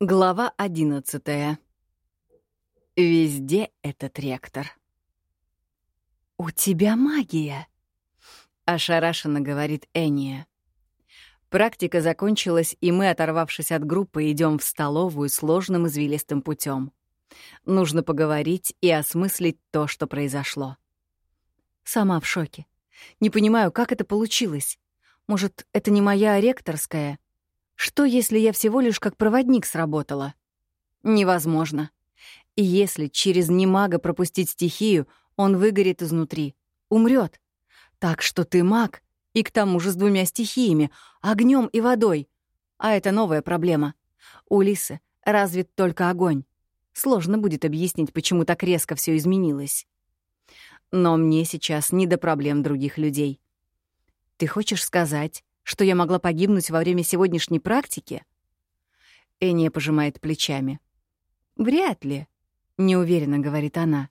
Глава одиннадцатая. Везде этот ректор. «У тебя магия!» — ошарашенно говорит Эния. Практика закончилась, и мы, оторвавшись от группы, идем в столовую сложным извилистым путем. Нужно поговорить и осмыслить то, что произошло. Сама в шоке. Не понимаю, как это получилось. Может, это не моя ректорская — что, если я всего лишь как проводник сработала? Невозможно. И если через немага пропустить стихию, он выгорит изнутри, умрет. Так что ты маг, и к тому же с двумя стихиями — огнем и водой. А это новая проблема. У Лисы развит только огонь. Сложно будет объяснить, почему так резко все изменилось. Но мне сейчас не до проблем других людей. Ты хочешь сказать, что я могла погибнуть во время сегодняшней практики? Эния пожимает плечами. Вряд ли, неуверенно говорит она.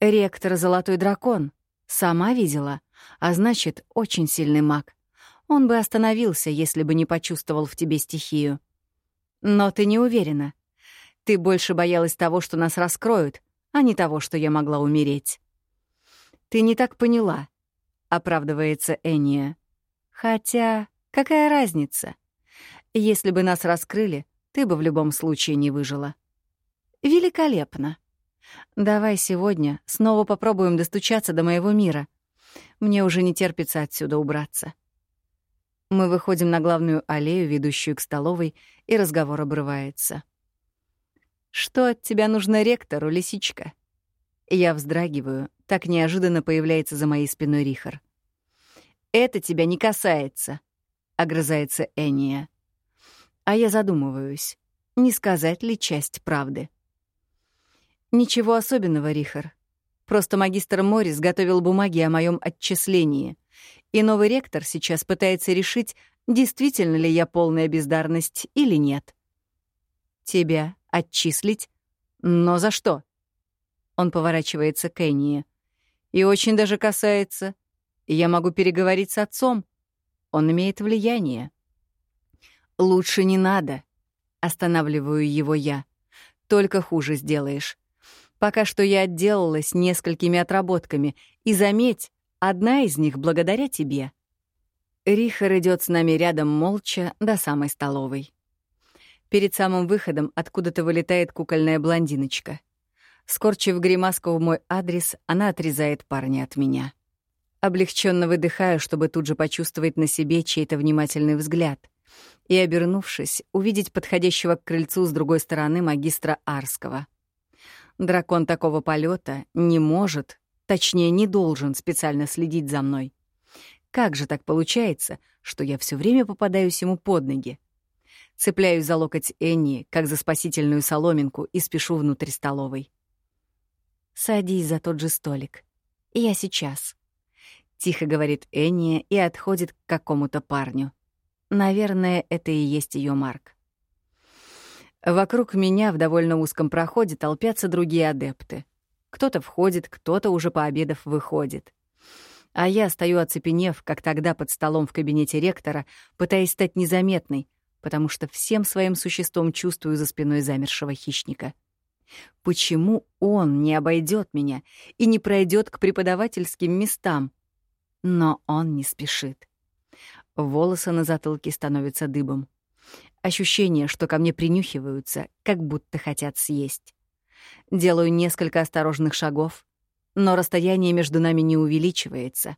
Ректор — золотой дракон. Сама видела, а значит, очень сильный маг. Он бы остановился, если бы не почувствовал в тебе стихию. Но ты не уверена. Ты больше боялась того, что нас раскроют, а не того, что я могла умереть. Ты не так поняла, оправдывается Эния. Хотя, какая разница? Если бы нас раскрыли, ты бы в любом случае не выжила. Великолепно. Давай сегодня снова попробуем достучаться до моего мира. Мне уже не терпится отсюда убраться. Мы выходим на главную аллею, ведущую к столовой, и разговор обрывается. «Что от тебя нужно ректору, лисичка?» Я вздрагиваю, так неожиданно появляется за моей спиной Рихар. «Это тебя не касается», — огрызается Эния. А я задумываюсь, не сказать ли часть правды. «Ничего особенного, Рихар. Просто магистр Моррис готовил бумаги о моем отчислении, и новый ректор сейчас пытается решить, действительно ли я полная бездарность или нет. Тебя отчислить? Но за что? Он поворачивается к Энни. И очень даже касается я могу переговорить с отцом. Он имеет влияние. Лучше не надо. Останавливаю его я. Только хуже сделаешь. Пока что я отделалась несколькими отработками, и заметь, одна из них благодаря тебе. Рихар идет с нами рядом молча до самой столовой. Перед самым выходом откуда-то вылетает кукольная блондиночка. Скорчив гримаску в мой адрес, она отрезает парня от меня. Облегченно выдыхаю, чтобы тут же почувствовать на себе чей-то внимательный взгляд. И, обернувшись, увидеть подходящего к крыльцу с другой стороны магистра Арского. Дракон такого полета не может, точнее, не должен специально следить за мной. Как же так получается, что я все время попадаюсь ему под ноги? Цепляюсь за локоть Энни, как за спасительную соломинку, и спешу внутрь столовой. «Садись за тот же столик. Я сейчас». Тихо говорит Энния и отходит к какому-то парню. Наверное, это и есть ее Марк. Вокруг меня в довольно узком проходе толпятся другие адепты. Кто-то входит, кто-то уже пообедав выходит. А я стою оцепенев, как тогда под столом в кабинете ректора, пытаясь стать незаметной, потому что всем своим существом чувствую за спиной замершего хищника. Почему он не обойдет меня и не пройдет к преподавательским местам? Но он не спешит. Волосы на затылке становятся дыбом. Ощущение, что ко мне принюхиваются, как будто хотят съесть. Делаю несколько осторожных шагов, но расстояние между нами не увеличивается.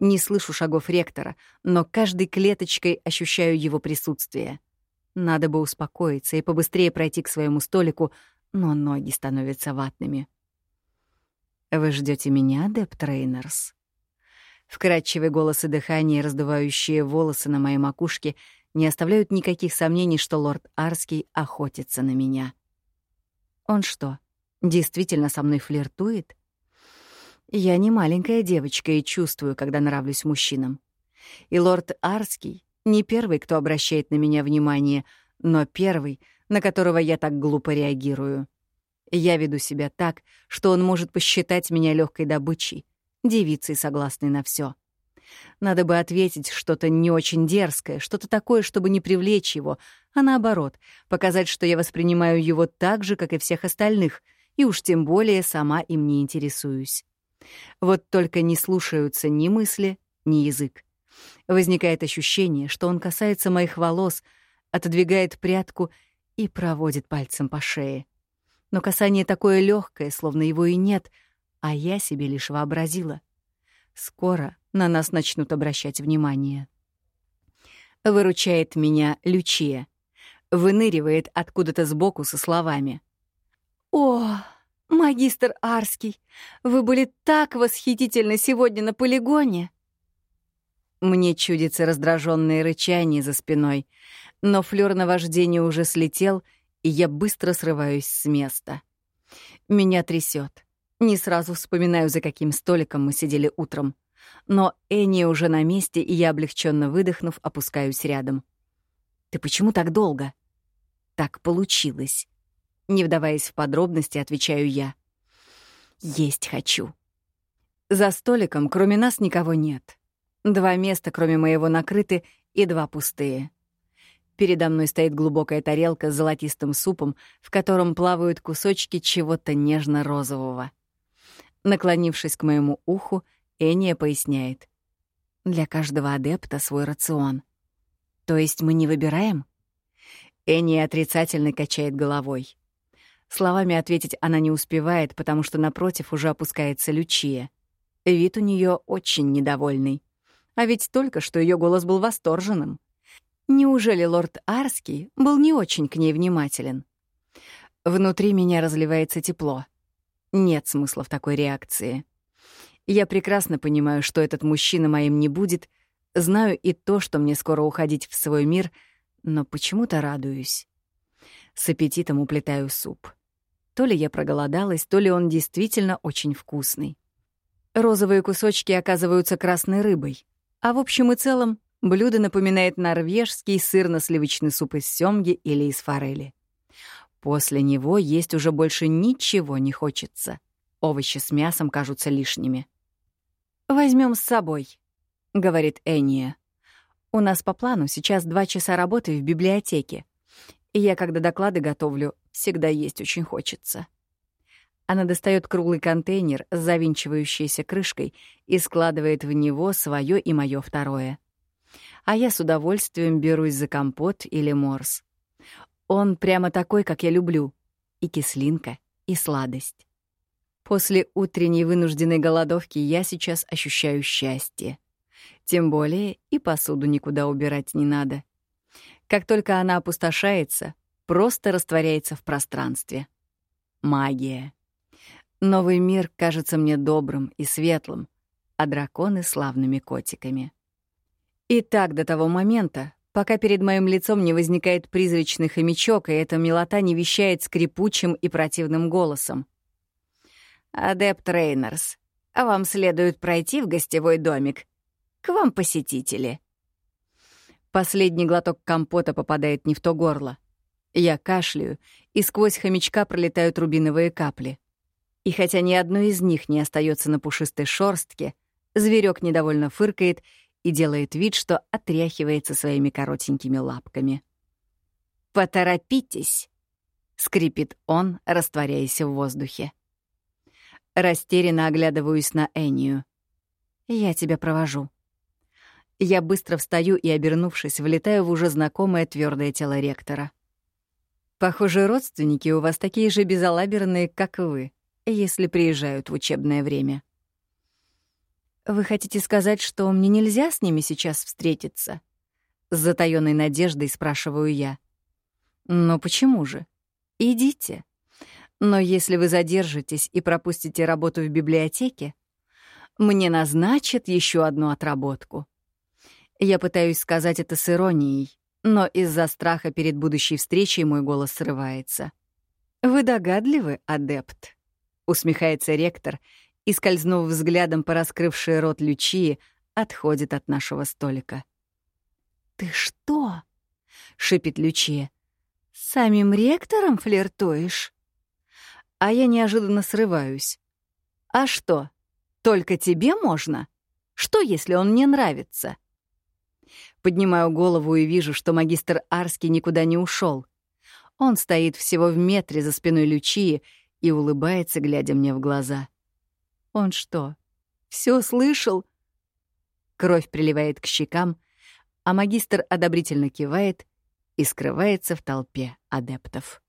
Не слышу шагов ректора, но каждой клеточкой ощущаю его присутствие. Надо бы успокоиться и побыстрее пройти к своему столику, но ноги становятся ватными. «Вы ждете меня, Деп Трейнерс?» Вкрадчивый голос и дыхание, раздувающие волосы на моей макушке, не оставляют никаких сомнений, что лорд Арский охотится на меня. Он что, действительно со мной флиртует? Я не маленькая девочка и чувствую, когда нравлюсь мужчинам. И лорд Арский не первый, кто обращает на меня внимание, но первый, на которого я так глупо реагирую. Я веду себя так, что он может посчитать меня легкой добычей, девицей, согласной на все. Надо бы ответить что-то не очень дерзкое, что-то такое, чтобы не привлечь его, а наоборот, показать, что я воспринимаю его так же, как и всех остальных, и уж тем более сама им не интересуюсь. Вот только не слушаются ни мысли, ни язык. Возникает ощущение, что он касается моих волос, отодвигает прядку и проводит пальцем по шее. Но касание такое легкое, словно его и нет, а я себе лишь вообразила. Скоро на нас начнут обращать внимание. Выручает меня Лючия. Выныривает откуда-то сбоку со словами. «О, магистр Арский, вы были так восхитительны сегодня на полигоне!» Мне чудится раздраженное рычание за спиной, но флёр наваждения уже слетел, и я быстро срываюсь с места. Меня трясет. Не сразу вспоминаю, за каким столиком мы сидели утром. Но Энни уже на месте, и я, облегченно выдохнув, опускаюсь рядом. «Ты почему так долго?» «Так получилось». Не вдаваясь в подробности, отвечаю я. «Есть хочу». За столиком, кроме нас, никого нет. Два места, кроме моего, накрыты, и два пустые. Передо мной стоит глубокая тарелка с золотистым супом, в котором плавают кусочки чего-то нежно-розового. Наклонившись к моему уху, Эния поясняет. Для каждого адепта свой рацион. То есть мы не выбираем? Эния отрицательно качает головой. Словами ответить она не успевает, потому что напротив уже опускается Лючия. Вид у нее очень недовольный. А ведь только что ее голос был восторженным. Неужели лорд Арский был не очень к ней внимателен? Внутри меня разливается тепло. Нет смысла в такой реакции. Я прекрасно понимаю, что этот мужчина моим не будет, знаю и то, что мне скоро уходить в свой мир, но почему-то радуюсь. С аппетитом уплетаю суп. То ли я проголодалась, то ли он действительно очень вкусный. Розовые кусочки оказываются красной рыбой, а в общем и целом блюдо напоминает норвежский сырно-сливочный суп из сёмги или из форели. После него есть уже больше ничего не хочется. Овощи с мясом кажутся лишними. Возьмем с собой», — говорит Энния. «У нас по плану сейчас два часа работы в библиотеке. И я, когда доклады готовлю, всегда есть очень хочется». Она достает круглый контейнер с завинчивающейся крышкой и складывает в него свое и мое второе. А я с удовольствием берусь за компот или морс. Он прямо такой, как я люблю. И кислинка, и сладость. После утренней вынужденной голодовки я сейчас ощущаю счастье. Тем более и посуду никуда убирать не надо. Как только она опустошается, просто растворяется в пространстве. Магия. Новый мир кажется мне добрым и светлым, а драконы — славными котиками. И так до того момента, пока перед моим лицом не возникает призрачный хомячок, и эта милота не вещает скрипучим и противным голосом. «Адепт Рейнерс, а вам следует пройти в гостевой домик. К вам посетители». Последний глоток компота попадает не в то горло. Я кашляю, и сквозь хомячка пролетают рубиновые капли. И хотя ни одной из них не остается на пушистой шорстке, зверек недовольно фыркает и делает вид, что отряхивается своими коротенькими лапками. «Поторопитесь!» — скрипит он, растворяясь в воздухе. Растерянно оглядываюсь на Энию. «Я тебя провожу». Я быстро встаю и, обернувшись, влетаю в уже знакомое твердое тело ректора. «Похоже, родственники у вас такие же безалаберные, как вы, если приезжают в учебное время». «Вы хотите сказать, что мне нельзя с ними сейчас встретиться?» С затаённой надеждой спрашиваю я. «Но почему же? Идите. Но если вы задержитесь и пропустите работу в библиотеке, мне назначат еще одну отработку. Я пытаюсь сказать это с иронией, но из-за страха перед будущей встречей мой голос срывается. «Вы догадливы, адепт?» — усмехается ректор и, скользнув взглядом по раскрывшей рот Лючии, отходит от нашего столика. «Ты что?» — шипит Лючия. «С самим ректором флиртуешь?» а я неожиданно срываюсь. «А что, только тебе можно? Что, если он мне нравится? Поднимаю голову и вижу, что магистр Арский никуда не ушел. Он стоит всего в метре за спиной Лючии и улыбается, глядя мне в глаза. Он что, все слышал? Кровь приливает к щекам, а магистр одобрительно кивает и скрывается в толпе адептов.